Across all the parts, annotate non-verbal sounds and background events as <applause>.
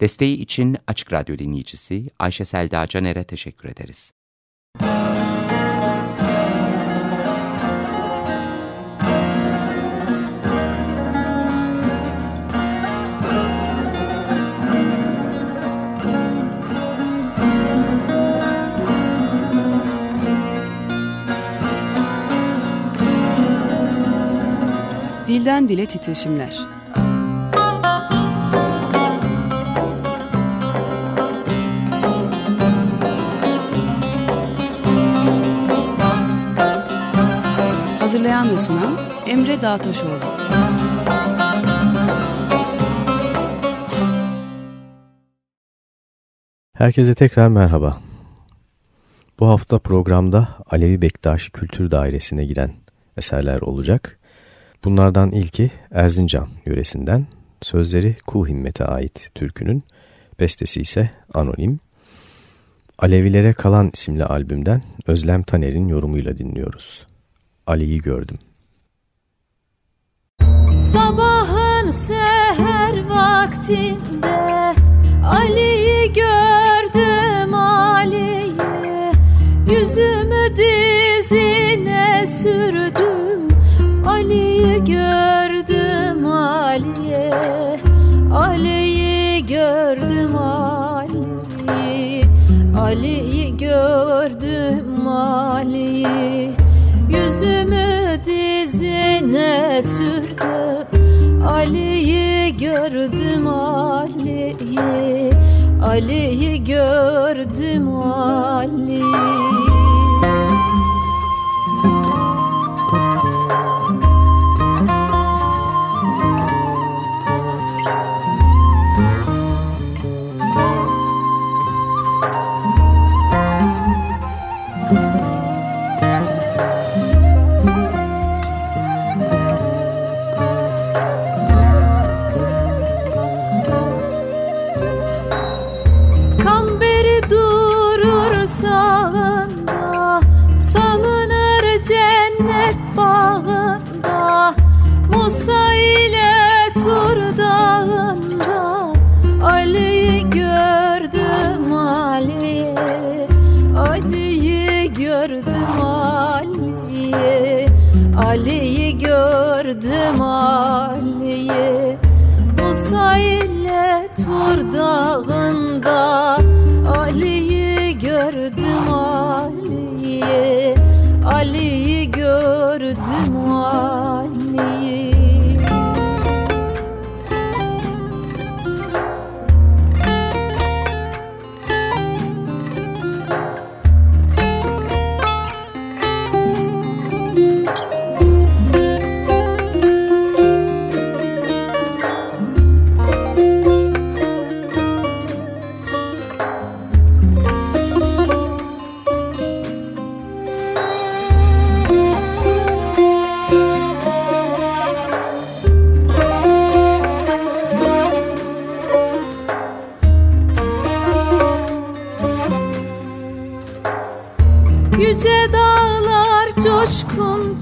Desteği için Açık Radyo dinleyicisi Ayşe Selda Caner'e teşekkür ederiz. Dilden Dile Titreşimler Hazırlayan ve sunan Emre Dağtaşoğlu. Herkese tekrar merhaba. Bu hafta programda Alevi Bektaşi Kültür Dairesi'ne giren eserler olacak. Bunlardan ilki Erzincan yöresinden, sözleri Kul Himmet'e ait türkünün, bestesi ise Anonim. Alevilere Kalan isimli albümden Özlem Taner'in yorumuyla dinliyoruz. Ali'yi gördüm. Sabahın seher vaktinde Ali'yi gördüm Ali'yi Yüzümü dizine sürdüm Ali'yi gördüm Ali'ye. Ali'yi gördüm Ali'yi Ali'yi gördüm Ali'yi Yüzümü dizine sürdüm. Ali'yi gördüm Ali'yi. Ali'yi gördüm Ali'yi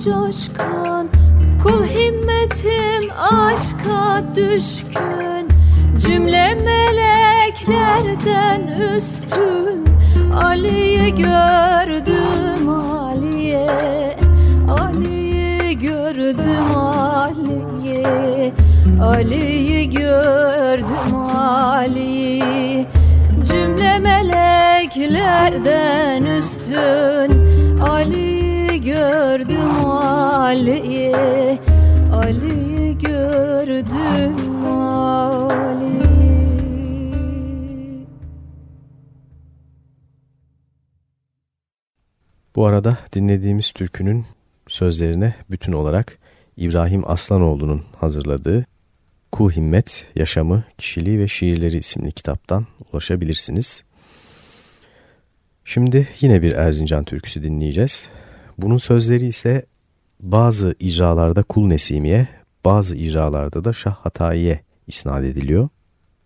coşkun. Kul himmetim aşka düşkün. Cümle meleklerden üstün. Ali'yi gördüm Ali'ye. Ali'yi gördüm Ali'ye. Ali'yi gördüm Ali'yi. Cümle meleklerden üstün gördüm Ali'yi Ali'yi gördüm Ali Bu arada dinlediğimiz türkünün sözlerine bütün olarak İbrahim Aslanoğlu'nun hazırladığı Kul Himmet, Yaşamı, Kişiliği ve Şiirleri isimli kitaptan ulaşabilirsiniz. Şimdi yine bir Erzincan türküsü dinleyeceğiz. Bunun sözleri ise bazı icralarda Kul Nesimi'ye, bazı icralarda da Şah Hatayi'ye isnat ediliyor.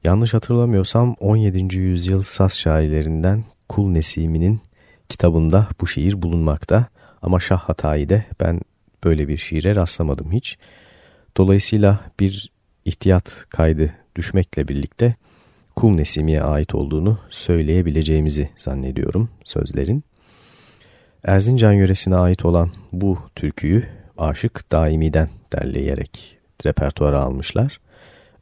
Yanlış hatırlamıyorsam 17. yüzyıl Saz şairlerinden Kul Nesimi'nin kitabında bu şiir bulunmakta. Ama Şah Hatayi'de ben böyle bir şiire rastlamadım hiç. Dolayısıyla bir ihtiyat kaydı düşmekle birlikte Kum Nesimi'ye ait olduğunu söyleyebileceğimizi zannediyorum sözlerin. Erzincan yöresine ait olan bu türküyü Aşık Daimi'den derleyerek repertuara almışlar.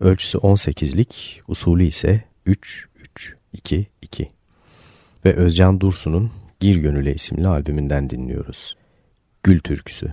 Ölçüsü 18'lik, usulü ise 3-3-2-2 ve Özcan Dursun'un Gir Gönüle isimli albümünden dinliyoruz. Gül Türküsü.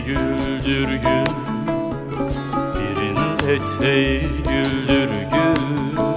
Güldür gül. Birin eteği güldür gül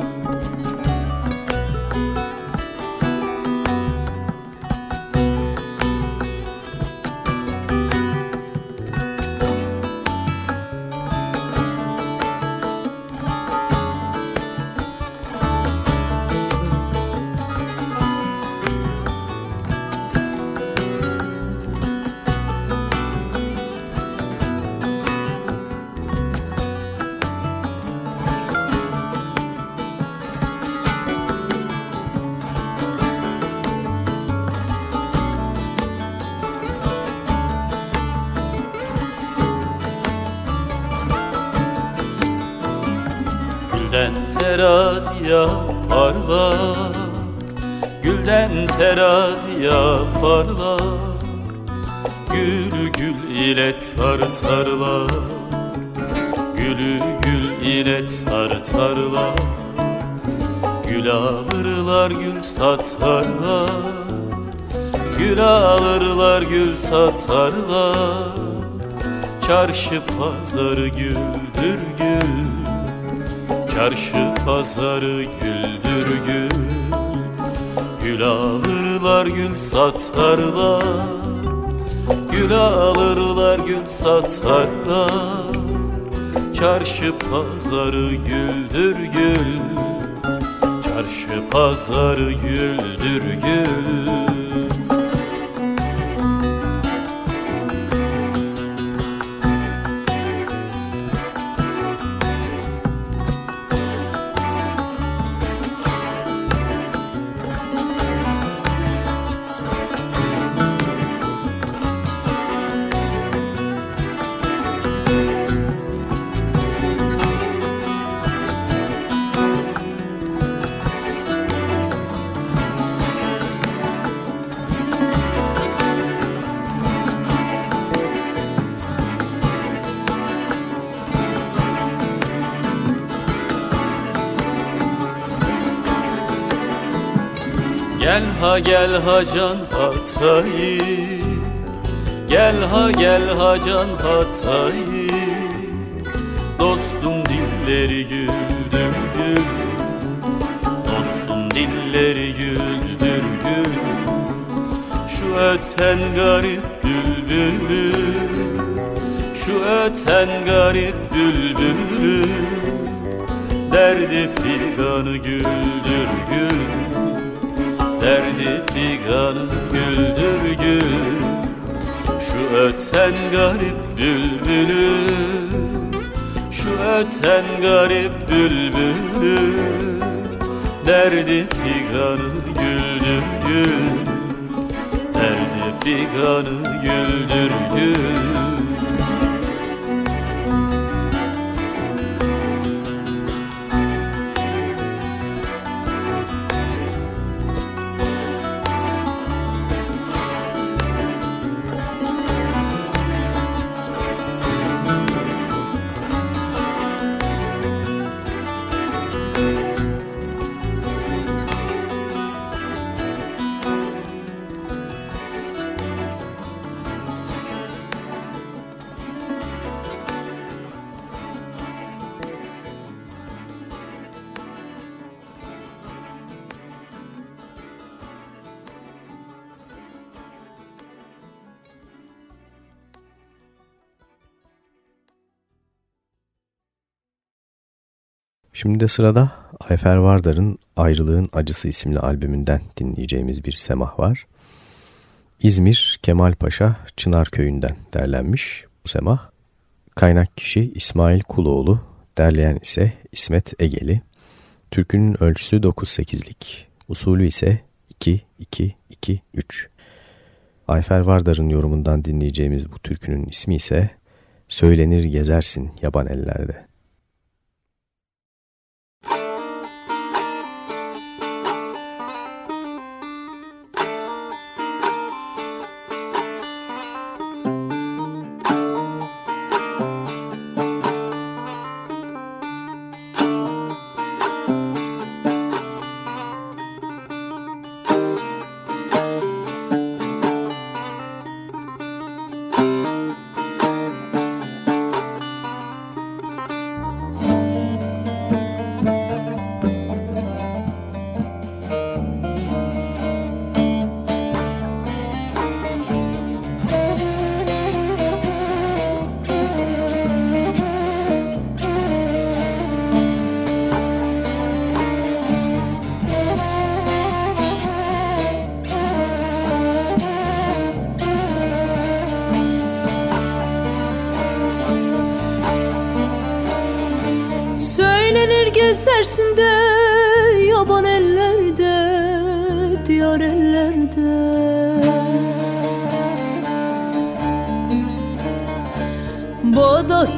gül satarlar. Gül alırlar gül satarlar. Çarşı pazarı güldür gül. Çarşı pazarı güldür gül. Gül alırlar gül satarlar. Gül alırlar gül satarlar. Çarşı pazarı güldür gül Çarşı pazarı güldür gül ha gel ha can hatayı. Gel ha gel ha can hatayı. Dostum dilleri güldür gül. Dostum dilleri güldür gül. Şu öten garip bülbülü. Şu öten garip bülbülü. Derdi figanı güldür gül derdi figanı güldür gül. Şu öten garip bülbülü Şu öten garip bülbülü. Derdi figanı güldür gül. Derdi figanı güldür gül Şimdi de sırada Ayfer Vardar'ın Ayrılığın Acısı isimli albümünden dinleyeceğimiz bir semah var. İzmir Kemal Paşa Çınar Köyü'nden derlenmiş bu semah. Kaynak kişi İsmail Kuloğlu, derleyen ise İsmet Egeli. Türkünün ölçüsü 9-8'lik, usulü ise 2-2-2-3. Ayfer Vardar'ın yorumundan dinleyeceğimiz bu türkünün ismi ise Söylenir Gezersin Yaban Ellerde.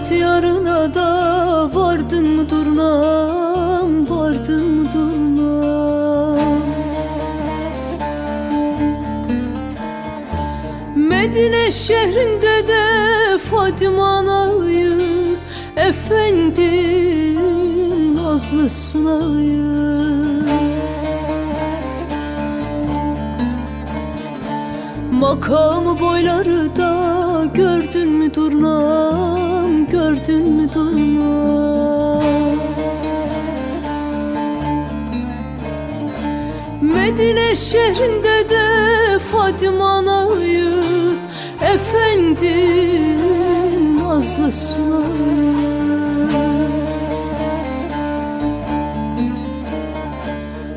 Diyarına da vardın mı durnam, vardın mı durnam. Medine şehrinde de Fatıma anayı efendim nazlı sunayı Makamı boyları da gördün mü durnam gördün mü durnam Medine şehrinde de Fatıma anayı efendim nazlı sunayı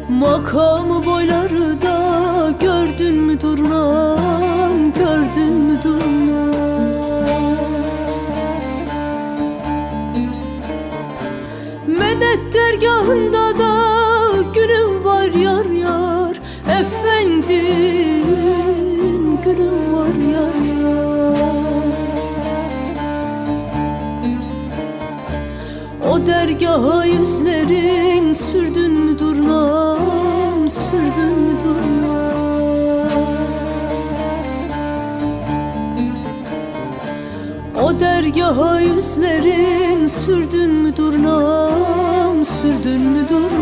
Makamı dergahında da günüm var yar yar. Efendim günüm var yar yar. O dergaha yüzlerin sürdün mü durnam sürdün mü durnam O dergaha yüzlerin sürdün mü durnam sürdün mü durnam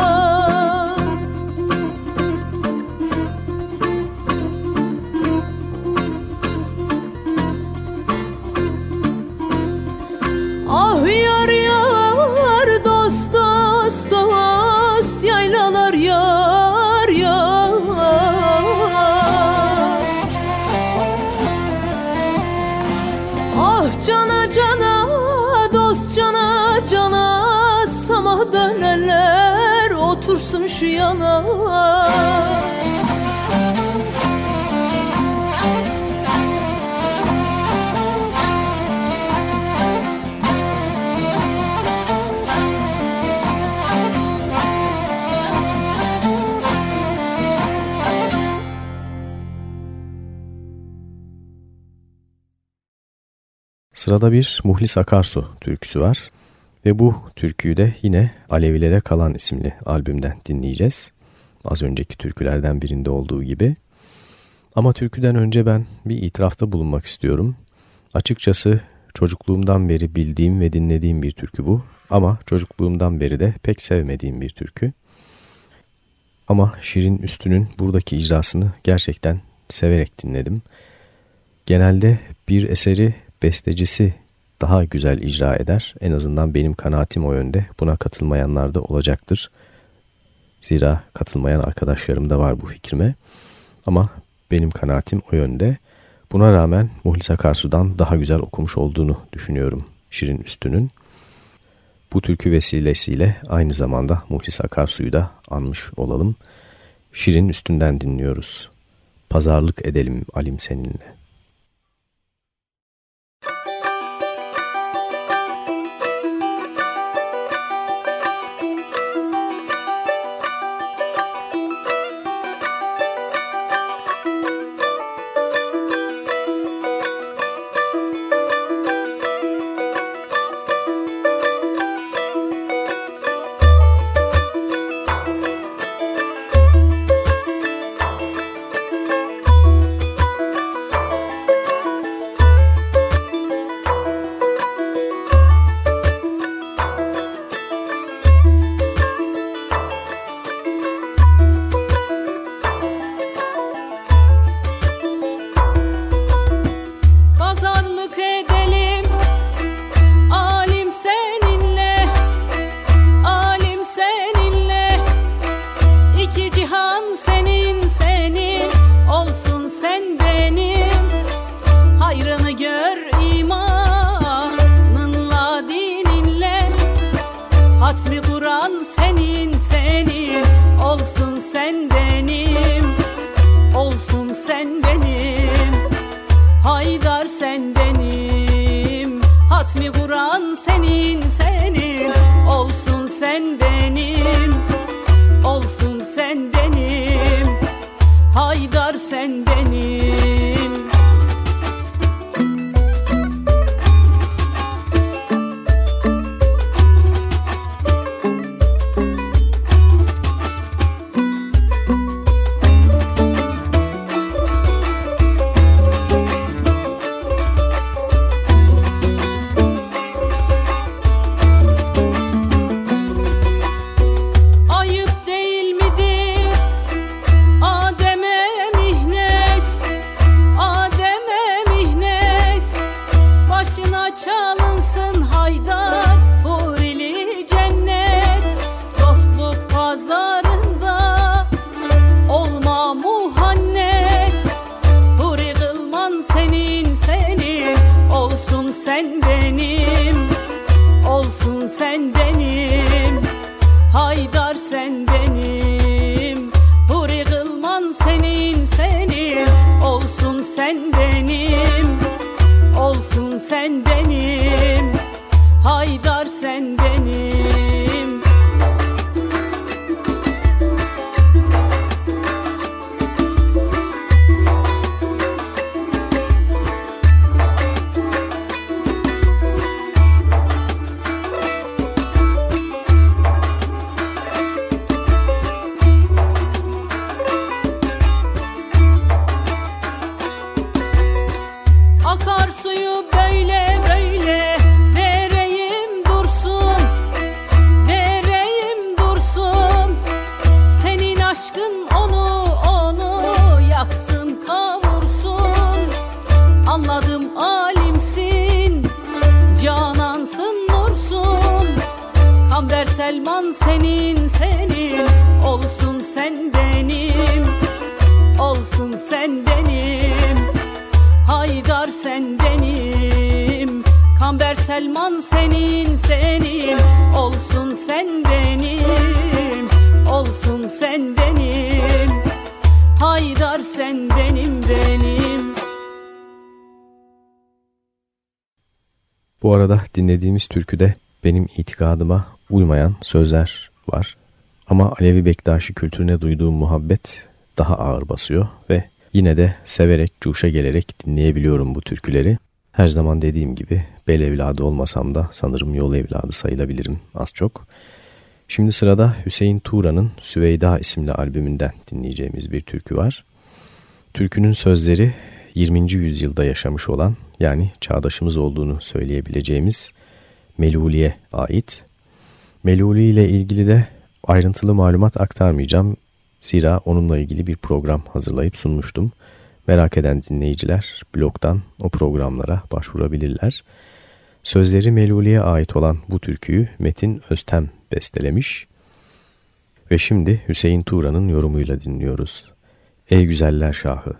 yana Sırada bir Muhlis Akarsu türküsü var. Ve bu türküyü de yine Alevilere Kalan isimli albümden dinleyeceğiz. Az önceki türkülerden birinde olduğu gibi. Ama türküden önce ben bir itirafta bulunmak istiyorum. Açıkçası çocukluğumdan beri bildiğim ve dinlediğim bir türkü bu. Ama çocukluğumdan beri de pek sevmediğim bir türkü. Ama Şirin Üstü'nün buradaki icrasını gerçekten severek dinledim. Genelde bir eseri bestecisi daha güzel icra eder. En azından benim kanaatim o yönde. Buna katılmayanlar da olacaktır. Zira katılmayan arkadaşlarım da var bu fikrime. Ama benim kanaatim o yönde. Buna rağmen Muhlis Akarsu'dan daha güzel okumuş olduğunu düşünüyorum Şirin Üstü'nün. Bu türkü vesilesiyle aynı zamanda Muhlis Akarsu'yu da anmış olalım. Şirin Üstünden dinliyoruz. Pazarlık edelim alim seninle. Türküde benim itikadıma uymayan sözler var. Ama Alevi Bektaşi kültürüne duyduğum muhabbet daha ağır basıyor ve yine de severek, cuşa gelerek dinleyebiliyorum bu türküleri. Her zaman dediğim gibi bel evladı olmasam da sanırım yol evladı sayılabilirim az çok. Şimdi sırada Hüseyin Tuğra'nın Süveyda isimli albümünden dinleyeceğimiz bir türkü var. Türkünün sözleri 20. yüzyılda yaşamış olan yani çağdaşımız olduğunu söyleyebileceğimiz Meluli'ye ait. Meluli ile ilgili de ayrıntılı malumat aktarmayacağım. Zira onunla ilgili bir program hazırlayıp sunmuştum. Merak eden dinleyiciler blogdan o programlara başvurabilirler. Sözleri Meluli'ye ait olan bu türküyü Metin Öztem bestelemiş. Ve şimdi Hüseyin Tuğra'nın yorumuyla dinliyoruz. Ey güzeller şahı!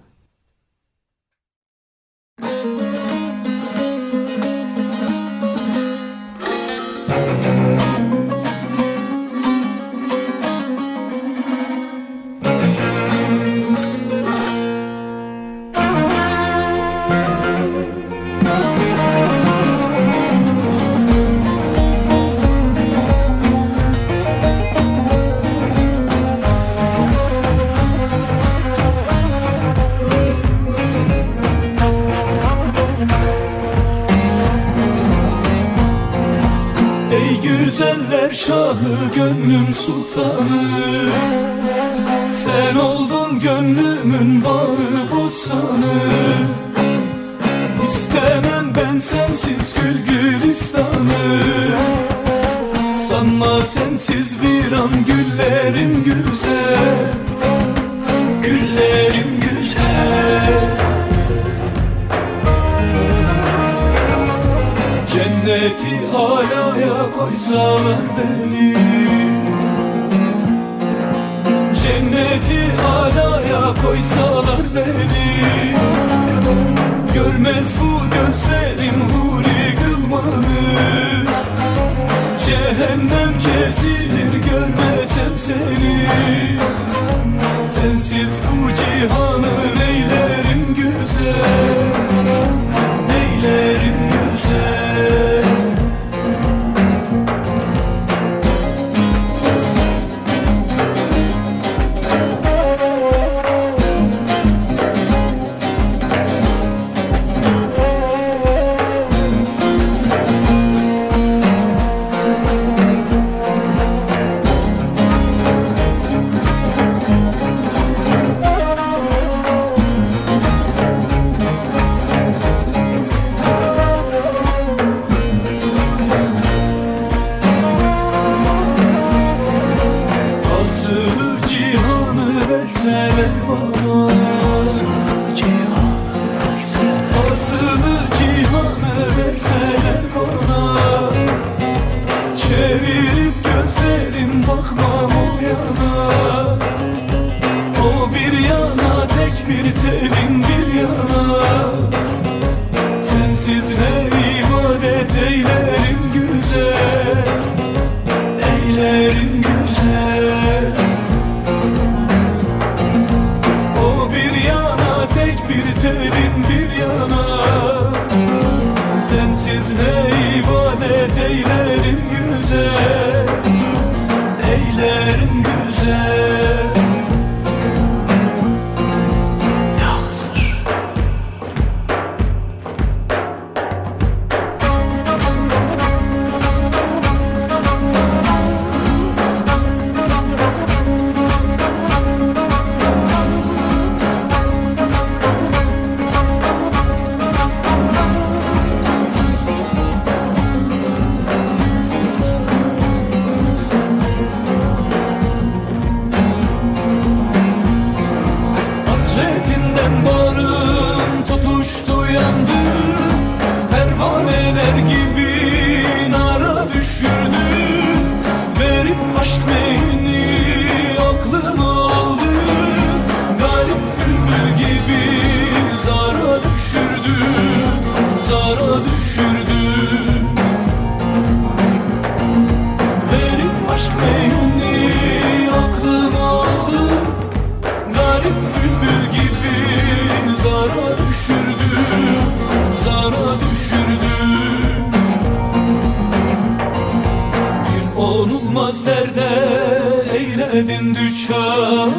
Eyledin düşer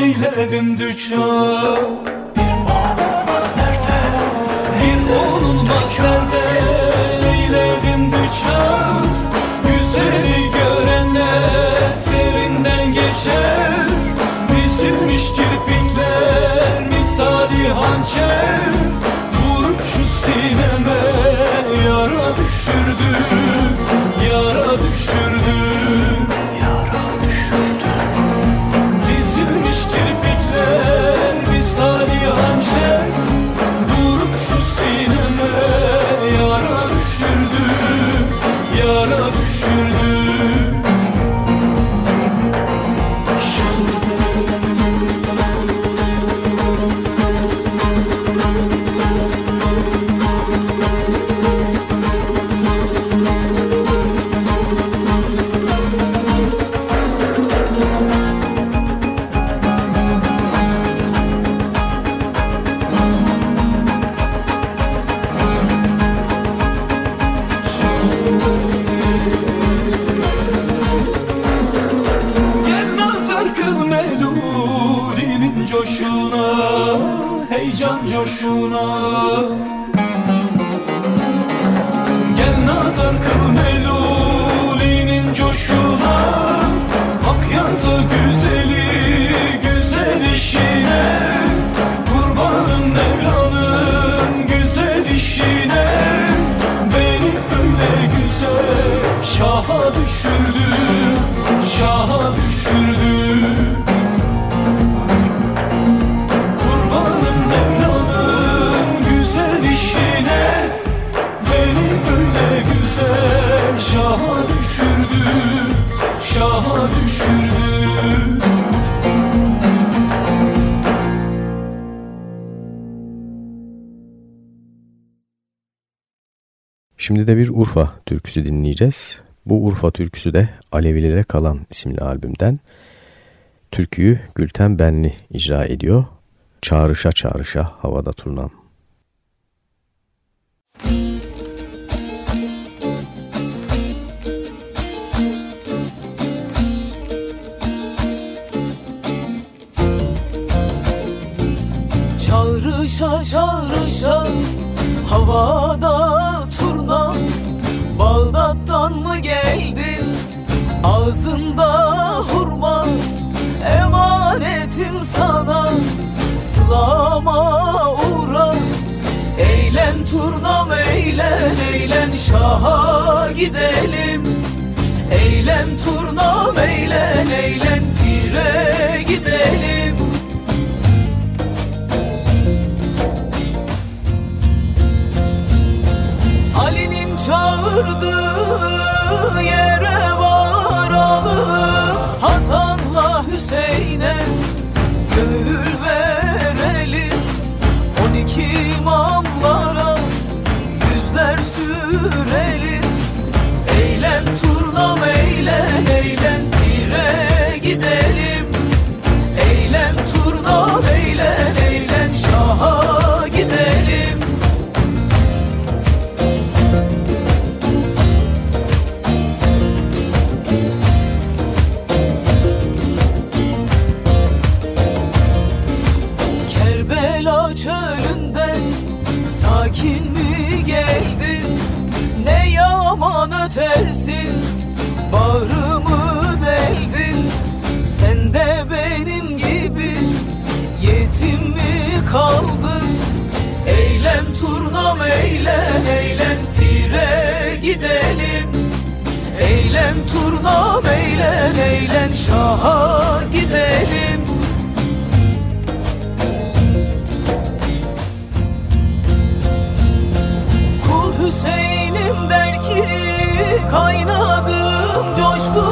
Eyledin düşer Bir olmaz derde eyledin düşer Güzeli görenler sevinden geçer. Dizilmiş kirpikler misali hançer De bir Urfa türküsü dinleyeceğiz. Bu Urfa türküsü de Alevilere Kalan isimli albümden. Türküyü Gülten Benli icra ediyor. Çağrışa çağrışa havada turnam. Çağrışa çağrışa havada Bağdat'tan mı geldin? Ağzında hurma Emanetim sana. Sılama uğra Eğlen turnam eğlen eğlen şaha gidelim. Eğlen turnam eğlen eğlen pire gidelim çağırdığı Eğlen turnam eğlen eğlen şaha gidelim. Kul Hüseyin'im der ki kaynadım coştum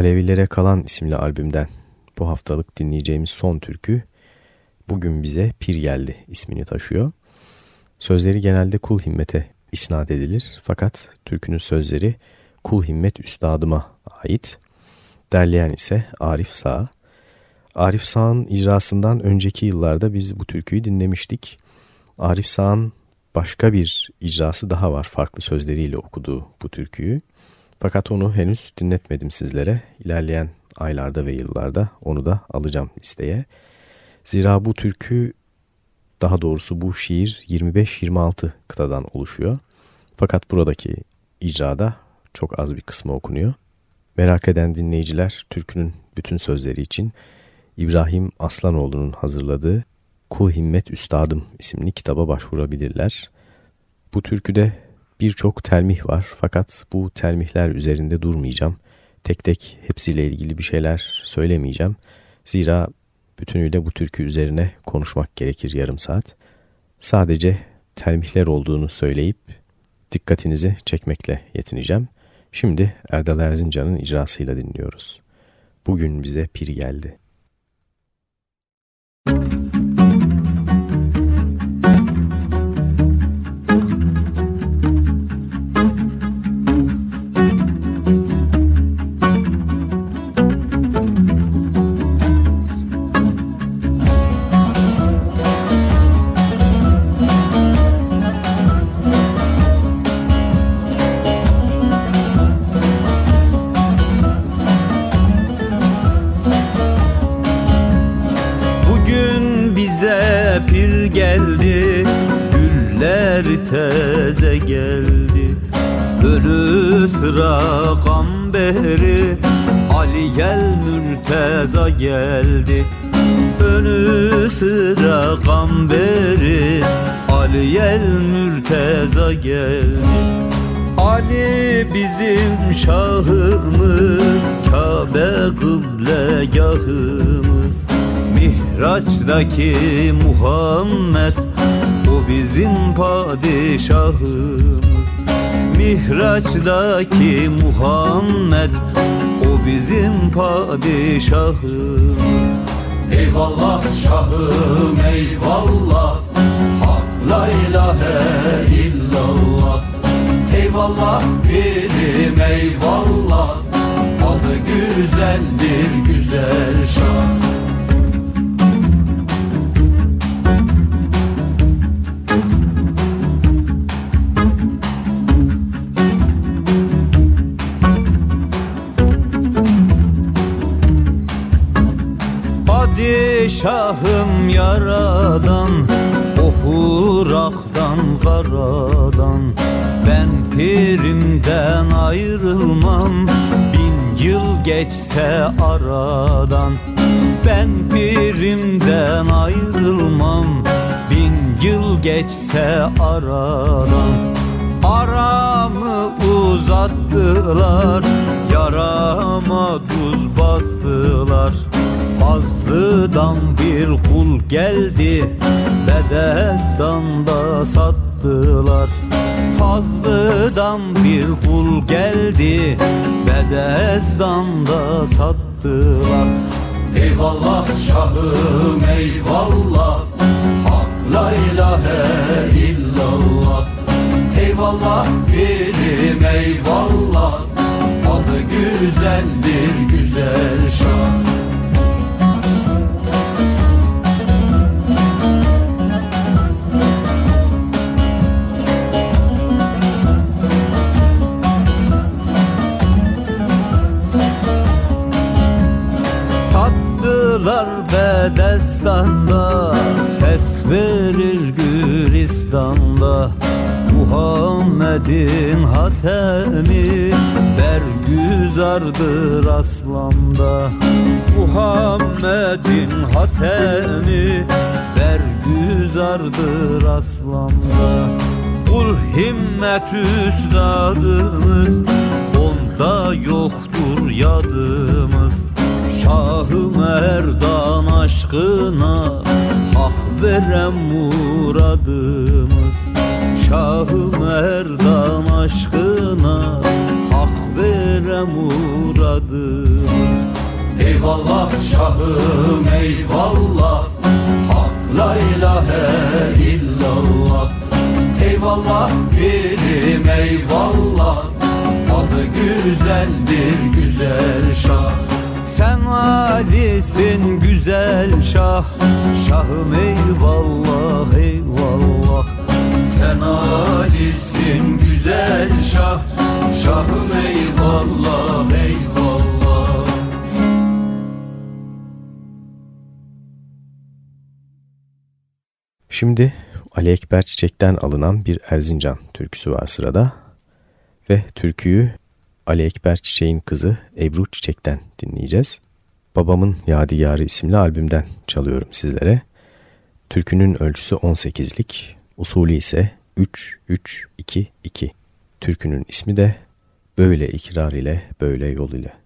Alevilere Kalan isimli albümden bu haftalık dinleyeceğimiz son türkü Bugün Bize Pir Geldi ismini taşıyor. Sözleri genelde Kul Himmet'e isnat edilir fakat türkünün sözleri Kul Himmet Üstadıma ait. Derleyen ise Arif Sağ. Arif Sağ'ın icrasından önceki yıllarda biz bu türküyü dinlemiştik. Arif Sağ'ın başka bir icrası daha var farklı sözleriyle okuduğu bu türküyü. Fakat onu henüz dinletmedim sizlere. İlerleyen aylarda ve yıllarda onu da alacağım listeye. Zira bu türkü daha doğrusu bu şiir 25-26 kıtadan oluşuyor. Fakat buradaki icrada çok az bir kısmı okunuyor. Merak eden dinleyiciler türkünün bütün sözleri için İbrahim Aslanoğlu'nun hazırladığı Kul Himmet Üstadım isimli kitaba başvurabilirler. Bu türküde birçok telmih var fakat bu telmihler üzerinde durmayacağım. Tek tek hepsiyle ilgili bir şeyler söylemeyeceğim. Zira bütünüyle bu türkü üzerine konuşmak gerekir yarım saat. Sadece telmihler olduğunu söyleyip dikkatinizi çekmekle yetineceğim. Şimdi Erdal Erzincan'ın icrasıyla dinliyoruz. Bugün bize pir geldi. Müzik sıra gamberi Ali gel mürteza geldi. Önü sıra gamberi Ali gel mürteza geldi. Ali bizim şahımız Kabe kıblegahımız. Mihraç'taki Muhammed bizim padişahımız Mihraç'daki Muhammed o bizim padişahımız Eyvallah şahım eyvallah. Hak la ilahe illallah. Eyvallah birim eyvallah. Adı güzeldir Şahım yaradan Ohuraktan karadan. Ben pirimden ayrılmam Bin yıl geçse aradan. Ben pirimden ayrılmam Bin yıl geçse aradan. Aramı uzattılar Yarama tuz bastılar Fazlıdan bir kul geldi. Bedestan'da sattılar. Fazlıdan bir kul geldi. Bedestan'da sattılar. Eyvallah şahım eyvallah. Hak la ilahe illallah. Eyvallah birim eyvallah. Adı güzeldir güzel şah bedestanda Ses verir Gülistan'da. Muhammed'in hatemi Bergüzardır aslanda. Muhammed'in hatemi Bergüzardır aslanda. Kul himmet üstadımız Onda yoktur yadımız. Şahım Erdan aşkına Hak veren muradımız. Şahım Erdan aşkına Hak veren muradımız. Eyvallah şahım eyvallah. Hak la ilahe illallah. Eyvallah birim eyvallah. Adı güzeldir güzel şah Sen alisin güzel şah. Şahım eyvallah eyvallah. Sen alisin güzel şah. Şahım eyvallah eyvallah. Şimdi Ali Ekber Çiçek'ten alınan bir Erzincan türküsü var sırada. Ve türküyü Ali Ekber Çiçek'in kızı Ebru Çiçek'ten dinleyeceğiz. Babamın Yadigarı isimli albümden çalıyorum sizlere. Türkünün ölçüsü 18'lik, usulü ise 3-3-2-2. Türkünün ismi de Böyle ikrar ile Böyle yol ile.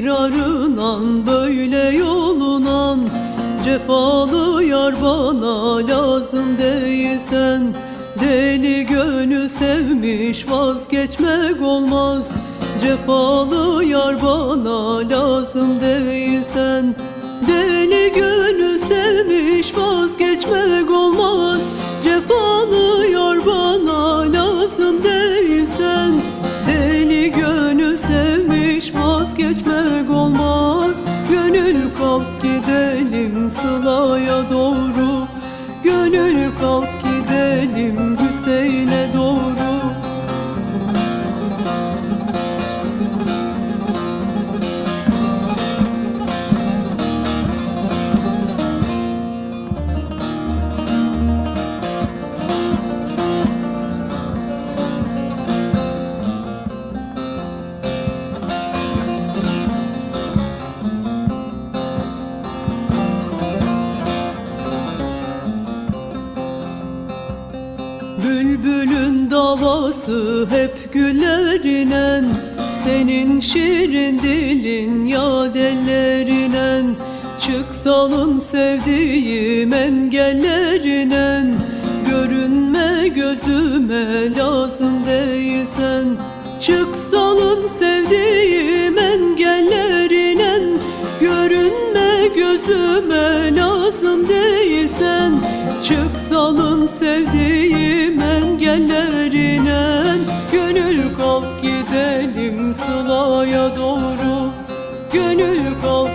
İkrarınan böyle yolunan Cefalı yar bana lazım değilsen Deli gönül sevmiş vazgeçmek olmaz. Cefalı yar bana lazım değilsen davası hep güllerinen Senin şirin dilin ya dellerinen Çık salın sevdiğim engellerinen Görünme gözüme lazım değilsen. Çık salın sevdiğim engellerinen Görünme gözüme lazım değilsen. Çık engellerine Gönül kalk gidelim Sıla'ya doğru Gönül kalk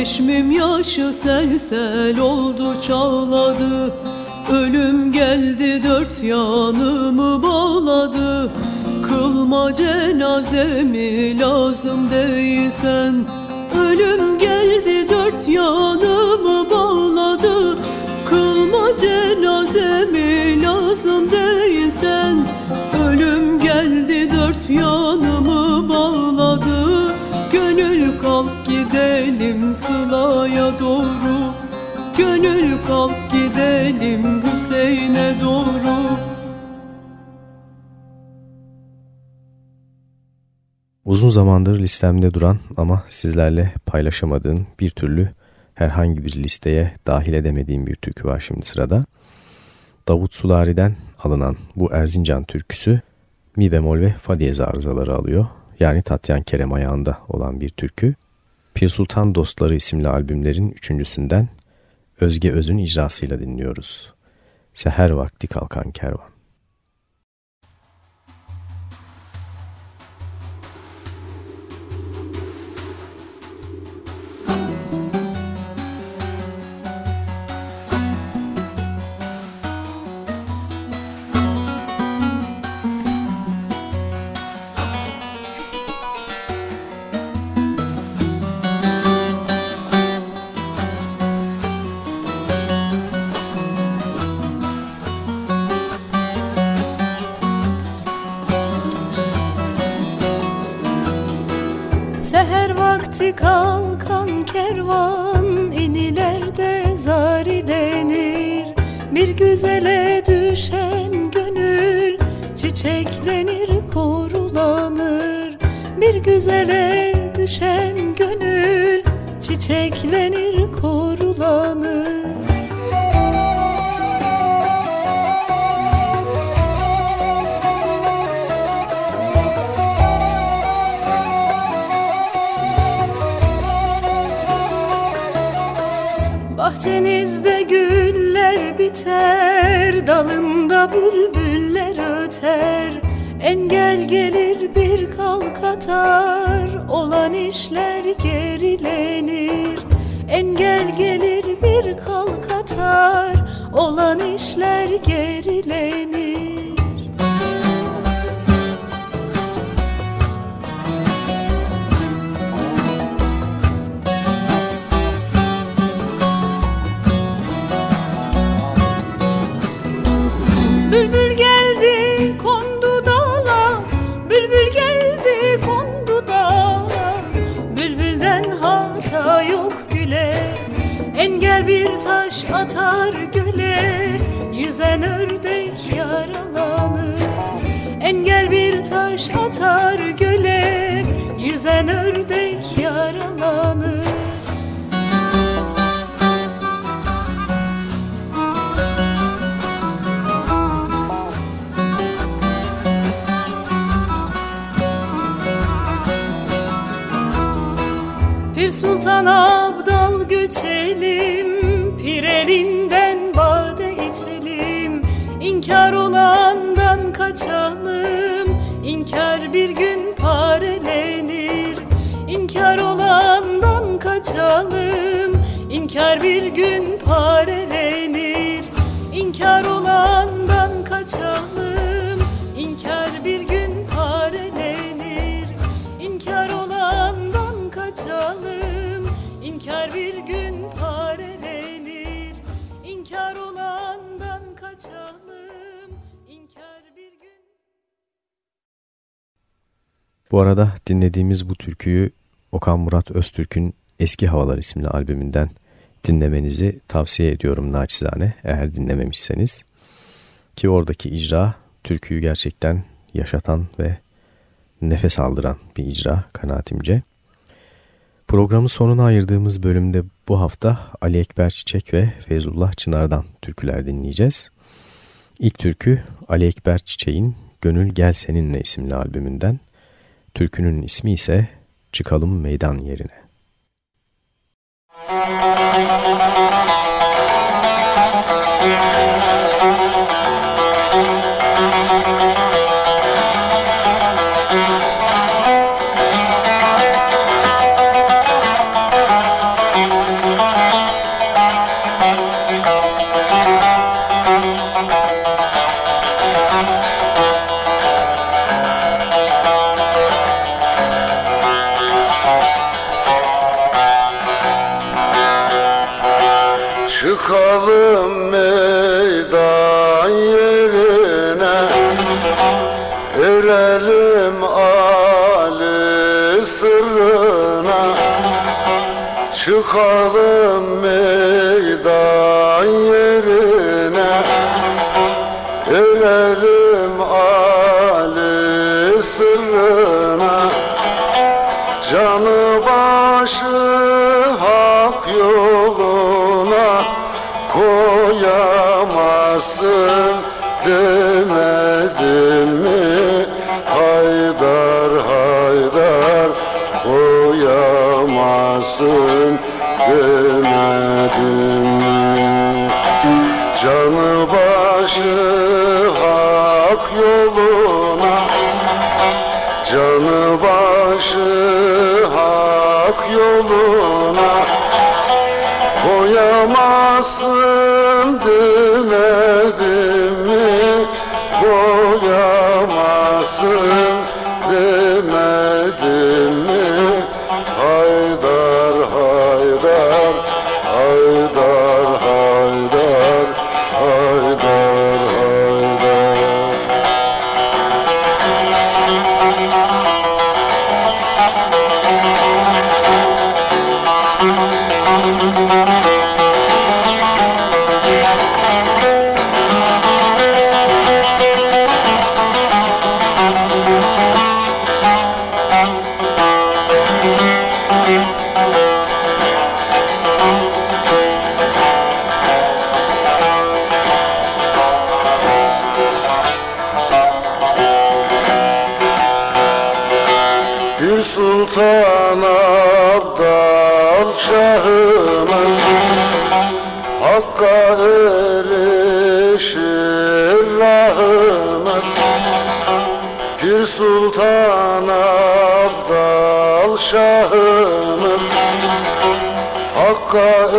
Çeşmim yaşı sel sel oldu çağladı. Ölüm geldi dört yanımı bağladı. Kılma cenazemi lazım değilsen? Ölüm geldi dört yanımı bağladı. Kılma cenazemi lazım değilsen? Ölüm geldi dört yanımı doğru Gönül kalk gidelim Hüseyin'e doğru Uzun zamandır listemde duran ama sizlerle paylaşamadığım bir türlü herhangi bir listeye dahil edemediğim bir türkü var şimdi sırada. Davut Sulari'den alınan bu Erzincan türküsü mi bemol ve fa diyez arızaları alıyor. Yani Tatyan Kerem ayağında olan bir türkü. Pir Sultan Dostları isimli albümlerin üçüncüsünden Özge Öz'ün icrasıyla dinliyoruz. Seher vakti kalkan kervan. Çiçeklenir korulanır. Bahçenizde güller biter Dalında bülbüller öter Engel gelir bir kalk atar Olan işler gerilenir. Engel gelir bir kalk atar Olan işler gerilenir atar göle Yüzen ördek yaralanır. Engel bir taş atar göle Yüzen ördek yaralanır. Bir sultan abdal göçelim kaçalım İnkar bir gün parelenir İnkar olandan kaçalım. İnkar bir gün parelenir İnkar olandan Bu arada dinlediğimiz bu türküyü Okan Murat Öztürk'ün Eski Havalar isimli albümünden dinlemenizi tavsiye ediyorum naçizane eğer dinlememişseniz. Ki oradaki icra türküyü gerçekten yaşatan ve nefes aldıran bir icra kanaatimce. Programın sonuna ayırdığımız bölümde bu hafta Ali Ekber Çiçek ve Feyzullah Çınar'dan türküler dinleyeceğiz. İlk türkü Ali Ekber Çiçek'in Gönül Gel Seninle isimli albümünden. Türkünün ismi ise Çıkalım Meydan Yerine. Çıkalım Sırrına Canı başı hak yoluna Canı başı hak yoluna Koyamazsın Bir sultan abdal şahımız Hakka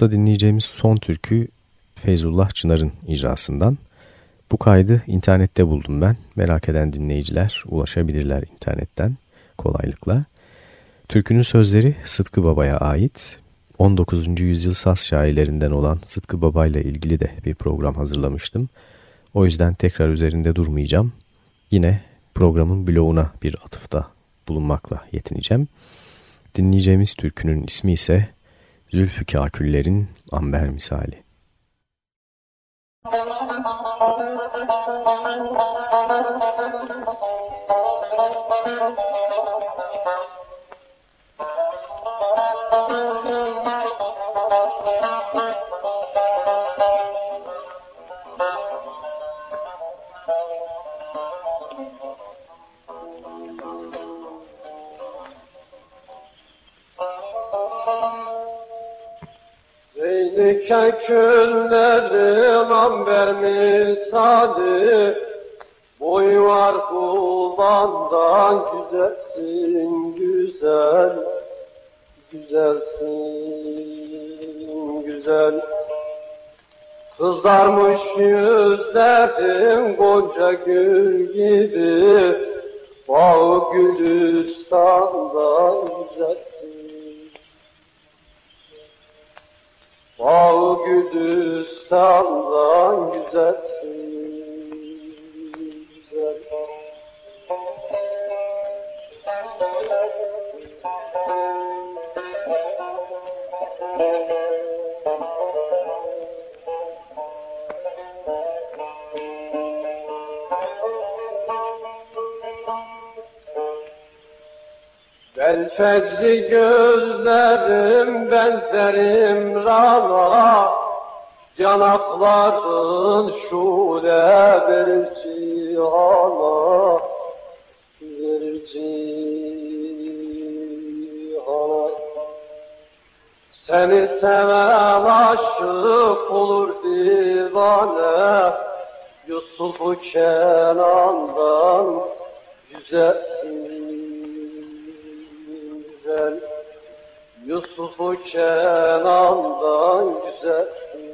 hafta dinleyeceğimiz son türkü Feyzullah Çınar'ın icrasından. Bu kaydı internette buldum ben. Merak eden dinleyiciler ulaşabilirler internetten kolaylıkla. Türkünün sözleri Sıtkı Baba'ya ait. 19. yüzyıl Saz şairlerinden olan Sıtkı Baba ile ilgili de bir program hazırlamıştım. O yüzden tekrar üzerinde durmayacağım. Yine programın bloğuna bir atıfta bulunmakla yetineceğim. Dinleyeceğimiz türkünün ismi ise Zülfü Kaküller'in Amber Misali. <laughs> Zeynike küllerin amber misali Boy var kullandan güzelsin güzel Güzelsin güzel. Kızarmış yüzlerin gonca gül gibi Bağ gülistandan güzelsin Bağ gülistandan güzelsin Ben fecri gözlerim benzerim rana Yanakların şule verir cihana Verir cihana Seni seven aşık olur divane. Yusuf'u Kenan'dan güzelsin Yusuf'u Kenan'dan güzelsin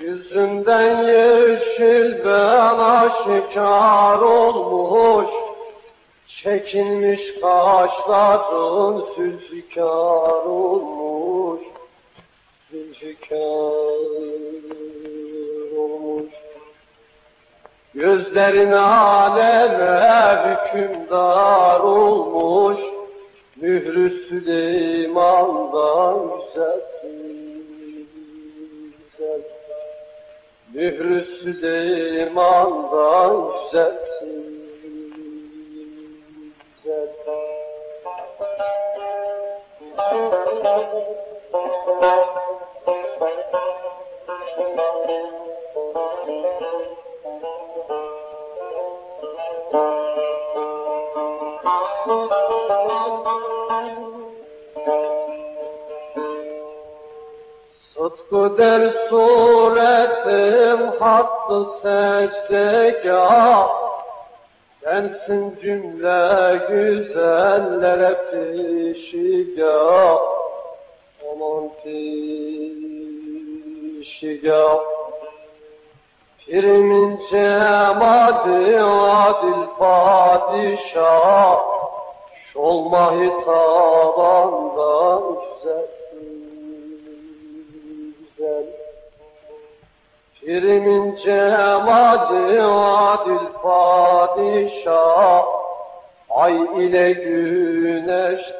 Yüzünden aşikar olmuş Çekilmiş kaşların zülfikar olmuş. Zülfikar olmuş. Gözlerin aleme hükümdar olmuş. Mührü Süleyman'dan güzelsin güzel Mührü Süleyman'dan güzelsin güzel Sıtkı der suretim hattı secdegah Sensin cümle güzellere pişigah Aman pişigah Pirimin cemadi adil padişah. Şolma hitabandan güzelsin Pirimin cemadi adil padişah Ay ile güneşten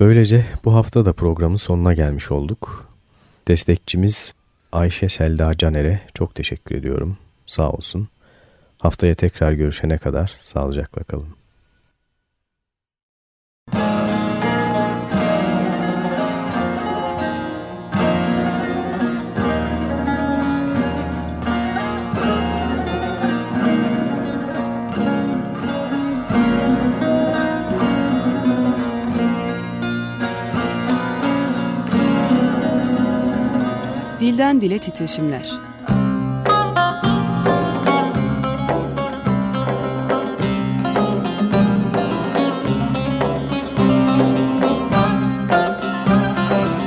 Böylece bu hafta da programın sonuna gelmiş olduk. Destekçimiz Ayşe Selda Caner'e çok teşekkür ediyorum. Sağ olsun. Haftaya tekrar görüşene kadar sağlıcakla kalın. Dilden dile titreşimler.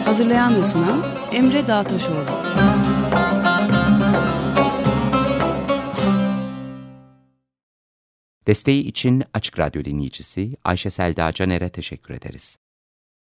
Hazırlayan ve sunan Emre Dağtaşoğlu. Desteği için Açık Radyo dinleyicisi Ayşe Selda Caner'e teşekkür ederiz.